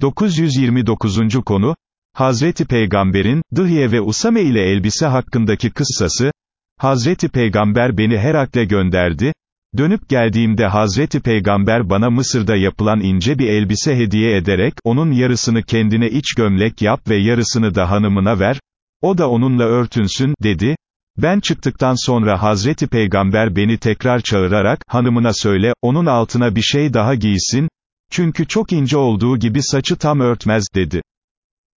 929. konu, Hazreti Peygamber'in, Dıhye ve Usame ile elbise hakkındaki kıssası, Hazreti Peygamber beni Herakle gönderdi, dönüp geldiğimde Hazreti Peygamber bana Mısır'da yapılan ince bir elbise hediye ederek, onun yarısını kendine iç gömlek yap ve yarısını da hanımına ver, o da onunla örtünsün, dedi, ben çıktıktan sonra Hazreti Peygamber beni tekrar çağırarak, hanımına söyle, onun altına bir şey daha giysin, çünkü çok ince olduğu gibi saçı tam örtmez, dedi.